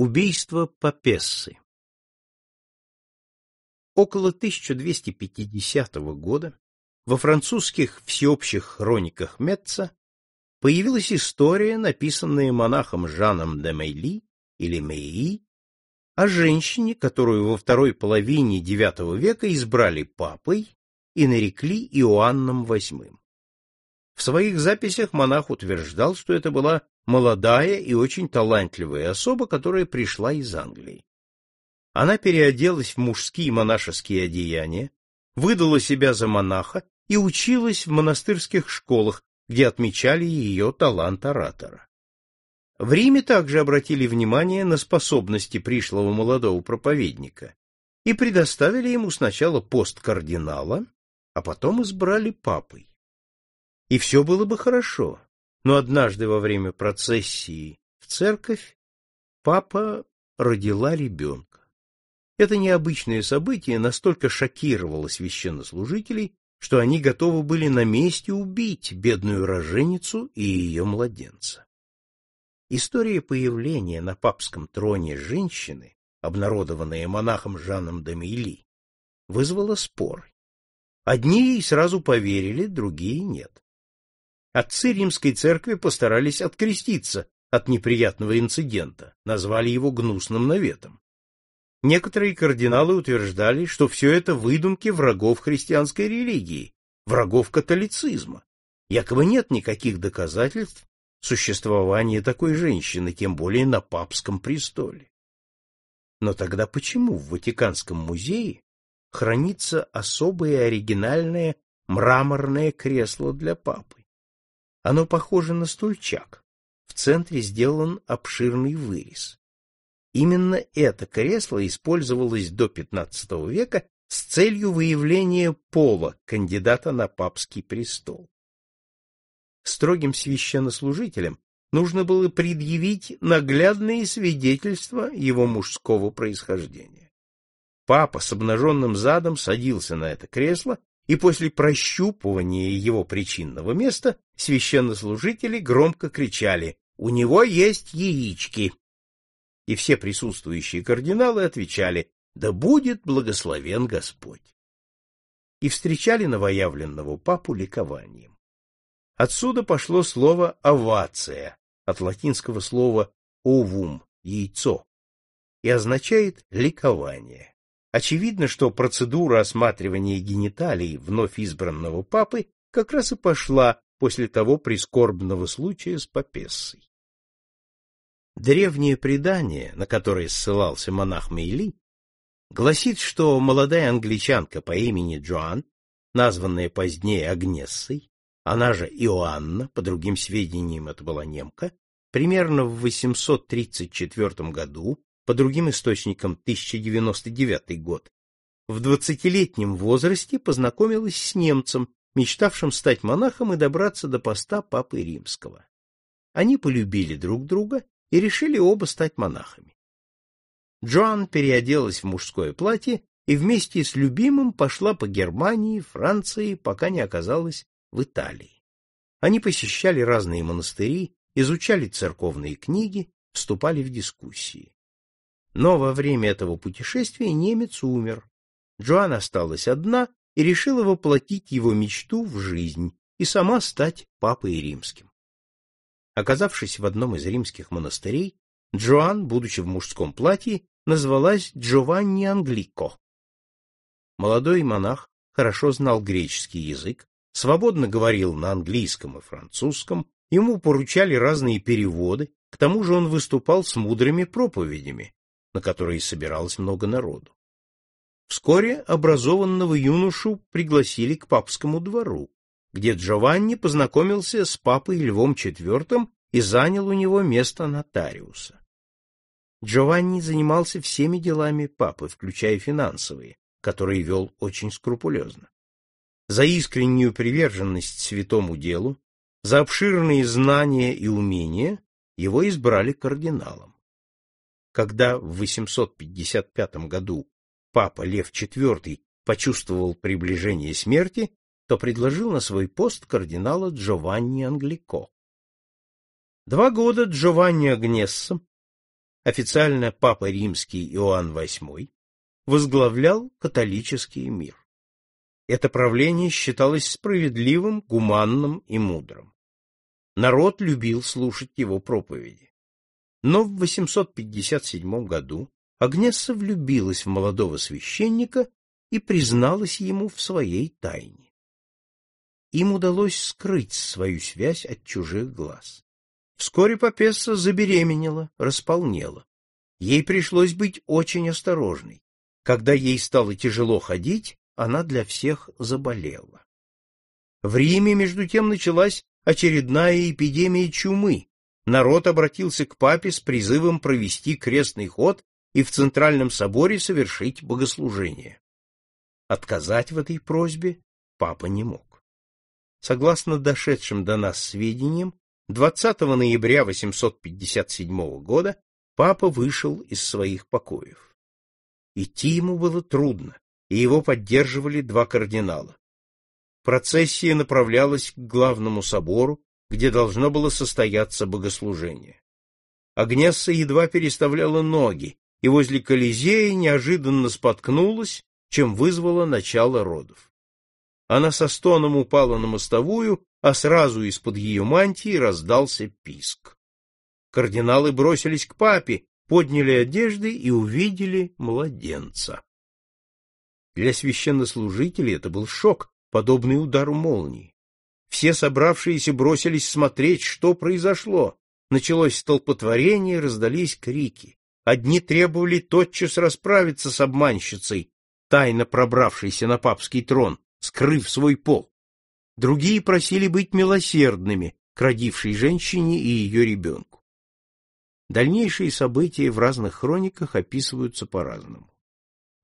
Убийство Папессы Около 1250 года во французских всеобщих хрониках Метца появилась история, написанная монахом Жаном де Мейли или Мейи, о женщине, которую во второй половине IX века избрали папой и нарекли Иоанном VIII. В своих записях монах утверждал, что это была молодая и очень талантливая особа, которая пришла из Англии. Она переоделась в мужские монашеские одеяния, выдала себя за монаха и училась в монастырских школах, где отмечали ее талант оратора. В Риме также обратили внимание на способности пришлого молодого проповедника и предоставили ему сначала пост кардинала, а потом избрали папой. И все было бы хорошо, но однажды во время процессии в церковь папа родила ребенка. Это необычное событие настолько шокировало священнослужителей, что они готовы были на месте убить бедную роженицу и ее младенца. История появления на папском троне женщины, обнародованная монахом Жаном де Мейли, вызвала споры. Одни ей сразу поверили, другие нет. Отцы римской церкви постарались откреститься от неприятного инцидента, назвали его гнусным наветом. Некоторые кардиналы утверждали, что все это выдумки врагов христианской религии, врагов католицизма. Якобы нет никаких доказательств существования такой женщины, тем более на папском престоле. Но тогда почему в Ватиканском музее хранится особое оригинальное мраморное кресло для папы? Оно похоже на стульчак. В центре сделан обширный вырез. Именно это кресло использовалось до XV века с целью выявления пола кандидата на папский престол. Строгим священнослужителям нужно было предъявить наглядные свидетельства его мужского происхождения. Папа с обнаженным задом садился на это кресло, и после прощупывания его причинного места священнослужители громко кричали «У него есть яички!» и все присутствующие кардиналы отвечали «Да будет благословен Господь!» и встречали новоявленного папу ликованием. Отсюда пошло слово «овация» от латинского слова «овум» — «яйцо» и означает «ликование». Очевидно, что процедура осматривания гениталий вновь избранного папы как раз и пошла после того прискорбного случая с папессой. Древнее предание, на которое ссылался монах Мейли, гласит, что молодая англичанка по имени Джоан, названная позднее Агнессой, она же Иоанна, по другим сведениям это была немка, примерно в 834 году, по другим источникам 1099 год, в двадцатилетнем возрасте познакомилась с немцем, мечтавшим стать монахом и добраться до поста папы римского. Они полюбили друг друга и решили оба стать монахами. Джоан переоделась в мужское платье и вместе с любимым пошла по Германии, Франции, пока не оказалась в Италии. Они посещали разные монастыри, изучали церковные книги, вступали в дискуссии. Но во время этого путешествия немец умер. Джоан осталась одна и решила воплотить его мечту в жизнь и сама стать папой римским. Оказавшись в одном из римских монастырей, Джоан, будучи в мужском платье, назвалась Джованни Англико. Молодой монах хорошо знал греческий язык, свободно говорил на английском и французском, ему поручали разные переводы, к тому же он выступал с мудрыми проповедями, на которые собиралось много народу. Вскоре образованного юношу пригласили к папскому двору, где Джованни познакомился с папой Львом IV и занял у него место нотариуса. Джованни занимался всеми делами папы, включая финансовые, которые вел очень скрупулезно. За искреннюю приверженность святому делу, за обширные знания и умения его избрали кардиналом. Когда в 855 году папа Лев IV почувствовал приближение смерти, то предложил на свой пост кардинала Джованни Англико. Два года Джованни Агнесса официально Папа Римский Иоанн VIII, возглавлял католический мир. Это правление считалось справедливым, гуманным и мудрым. Народ любил слушать его проповеди. Но в 857 году Агнесса влюбилась в молодого священника и призналась ему в своей тайне. Им удалось скрыть свою связь от чужих глаз. Вскоре Папесса забеременела, располнела. Ей пришлось быть очень осторожной. Когда ей стало тяжело ходить, она для всех заболела. В Риме, между тем, началась очередная эпидемия чумы. Народ обратился к папе с призывом провести крестный ход и в Центральном соборе совершить богослужение. Отказать в этой просьбе папа не мог. Согласно дошедшим до нас сведениям, 20 ноября 857 года папа вышел из своих покоев. Идти ему было трудно, и его поддерживали два кардинала. Процессия направлялась к главному собору, где должно было состояться богослужение. Агнесса едва переставляла ноги, и возле Колизея неожиданно споткнулась, чем вызвала начало родов. Она со стоном упала на мостовую, а сразу из-под ее мантии раздался писк. Кардиналы бросились к папе, подняли одежды и увидели младенца. Для священнослужителей это был шок, подобный удару молнии. Все собравшиеся бросились смотреть, что произошло. Началось столпотворение, раздались крики. Одни требовали тотчас расправиться с обманщицей, тайно пробравшейся на папский трон, скрыв свой пол. Другие просили быть милосердными к родившей женщине и ее ребенку. Дальнейшие события в разных хрониках описываются по-разному.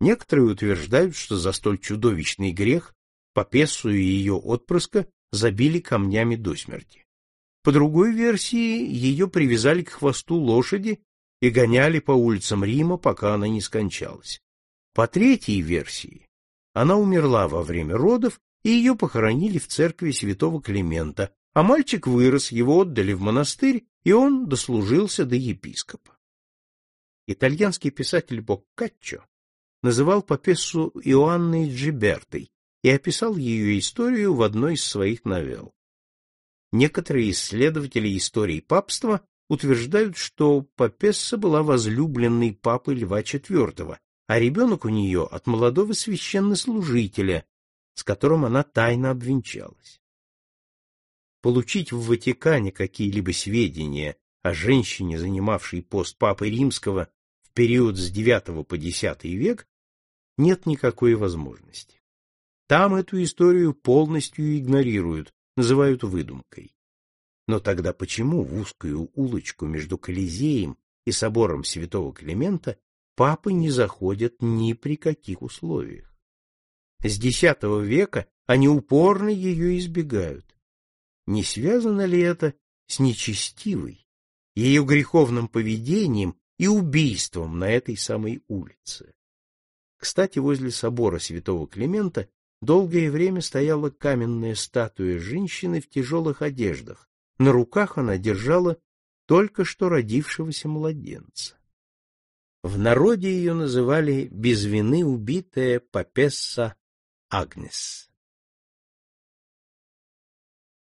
Некоторые утверждают, что за столь чудовищный грех Папессу и ее отпрыска забили камнями до смерти. По другой версии, ее привязали к хвосту лошади и гоняли по улицам Рима, пока она не скончалась. По третьей версии, она умерла во время родов, и ее похоронили в церкви святого Климента, а мальчик вырос, его отдали в монастырь, и он дослужился до епископа. Итальянский писатель Боккаччо называл Папессу Иоанной Джибертой и описал ее историю в одной из своих новелл. Некоторые исследователи истории папства утверждают, что Папесса была возлюбленной папы Льва IV, а ребенок у нее от молодого священнослужителя, с которым она тайно обвенчалась. Получить в Ватикане какие-либо сведения о женщине, занимавшей пост папы римского в период с IX по X век, нет никакой возможности. Там эту историю полностью игнорируют, называют выдумкой. Но тогда почему в узкую улочку между Колизеем и собором Святого Климента папы не заходят ни при каких условиях? С X века они упорно ее избегают. Не связано ли это с нечестивой, ее греховным поведением и убийством на этой самой улице? Кстати, возле собора святого Климента долгое время стояла каменная статуя женщины в тяжелых одеждах. На руках она держала только что родившегося младенца. В народе ее называли без вины убитая Папесса Агнес.